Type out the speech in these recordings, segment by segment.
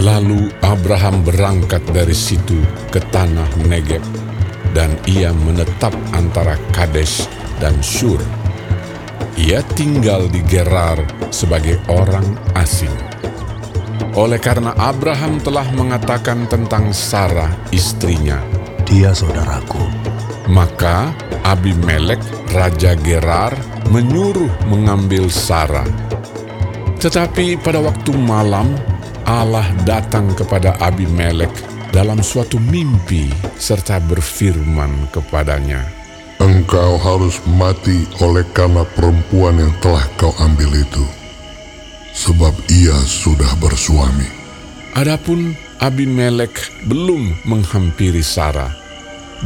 Lalu Abraham berangkat dari situ ke tanah Negeb, dan ia menetap antara Kades dan Shur. Ia tinggal di Gerar sebagai orang asing. Oleh karena Abraham telah mengatakan tentang Sarah istrinya, Dia saudaraku. maka Abimelek, Raja Gerar, menyuruh mengambil Sarah. Tetapi pada waktu malam, Allah datang kepada Abimelek dalam suatu mimpi serta berfirman kepadanya, Engkau harus mati oleh karena perempuan yang telah kau ambil itu, sebab ia sudah bersuami. Adapun Abimelek belum menghampiri Sarah.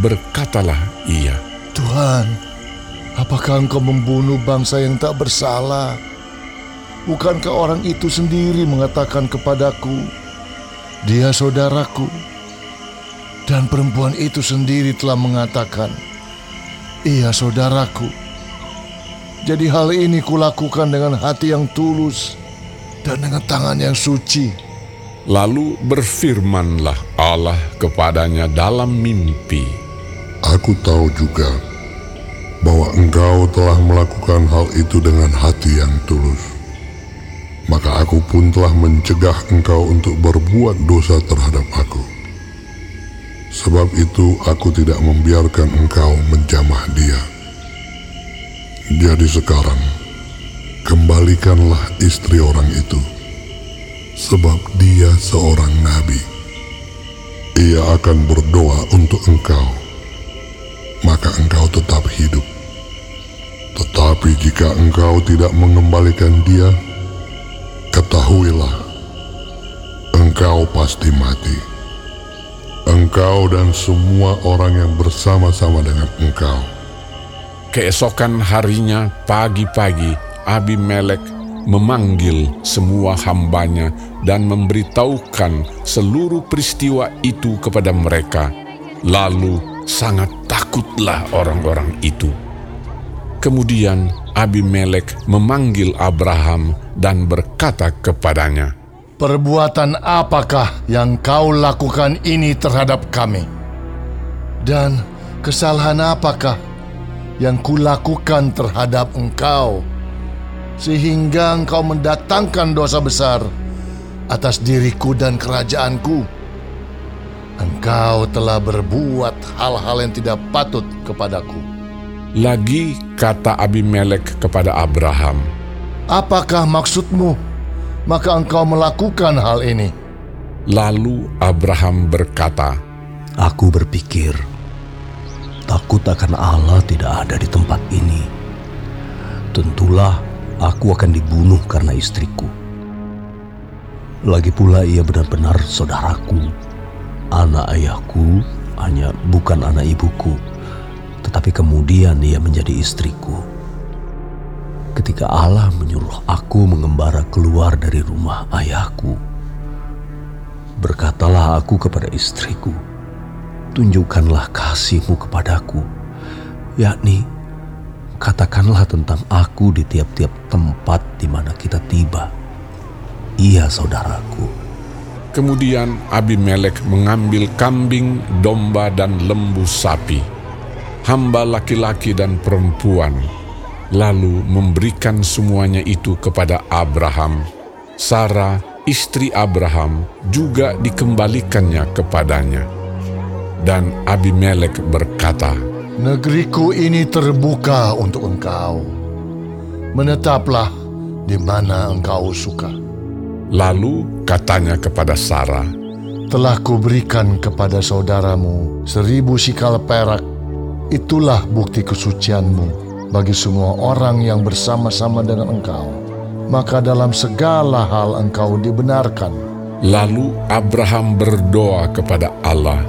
Berkatalah ia, Tuhan, apakah engkau membunuh bangsa yang tak bersalah? Bukankah orang itu sendiri mengatakan kepadaku, dia saudaraku? Dan perempuan itu sendiri telah mengatakan, ia saudaraku. Jadi hal ini kulakukan dengan hati yang tulus dan dengan tangan yang suci. Lalu berfirmanlah Allah kepadanya dalam mimpi, Aku tahu juga bahwa engkau telah melakukan hal itu dengan hati yang tulus. Maka aku pun telah mencegah engkau untuk berbuat dosa terhadap aku. Sebab itu aku tidak membiarkan engkau menjamah dia. Jadi sekarang, kembalikanlah istri orang itu. Sebab dia seorang nabi. Ia akan berdoa untuk engkau maka engkau tetap hidup. Tetapi jika engkau tidak mengembalikan dia, ketahuilah, engkau pasti mati. Engkau dan semua orang yang bersama-sama dengan engkau. Keesokan harinya pagi-pagi Abimelek memanggil semua hambanya dan memberitahukan seluruh peristiwa itu kepada mereka. Lalu sangat takutlah orang-orang itu. Kemudian Abimelek memanggil Abraham dan berkata kepadanya, Perbuatan apakah yang kau lakukan ini terhadap kami? Dan kesalahan apakah yang kulakukan terhadap engkau? Sehingga engkau mendatangkan dosa besar atas diriku dan kerajaanku. Engkau telah berbuat hal-hal yang tidak patut kepadaku. Lagi kata Abimelek kepada Abraham, Apakah maksudmu? Maka engkau melakukan hal ini. Lalu Abraham berkata, Aku berpikir, takut akan Allah tidak ada di tempat ini. Tentulah aku akan dibunuh karena istriku. Lagi pula ia benar-benar saudaraku. Anak ayahku hanya bukan anak ibuku, tetapi kemudian ia menjadi istriku. Ketika Allah menyuruh aku mengembara keluar dari rumah ayahku, berkatalah aku kepada istriku, tunjukkanlah kasihmu kepadaku, yakni katakanlah tentang aku di tiap-tiap tempat di mana kita tiba. Ia saudaraku. Kemudian Abimelek mengambil kambing, domba, dan lembu sapi, hamba laki-laki dan perempuan, lalu memberikan semuanya itu kepada Abraham. Sarah, istri Abraham, juga dikembalikannya kepadanya. Dan Abimelek berkata, Negeriku ini terbuka untuk engkau. Menetaplah di mana engkau suka. Lalu katanya kepada Sarah, Telah kuberikan kepada saudaramu seribu sikal perak. Itulah bukti kesucianmu bagi semua orang yang bersama-sama dengan engkau. Maka dalam segala hal engkau dibenarkan. Lalu Abraham berdoa kepada Allah,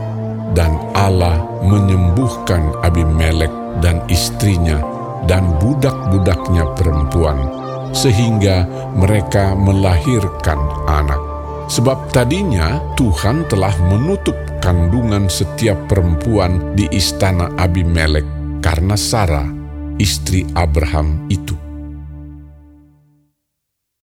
dan Allah menyembuhkan Abimelek dan istrinya dan budak-budaknya perempuan, sehingga mereka melahirkan anak. Sebab tadinya Tuhan telah menutup kandungan setiap perempuan di istana Abimelek karena Sarah, istri Abraham itu.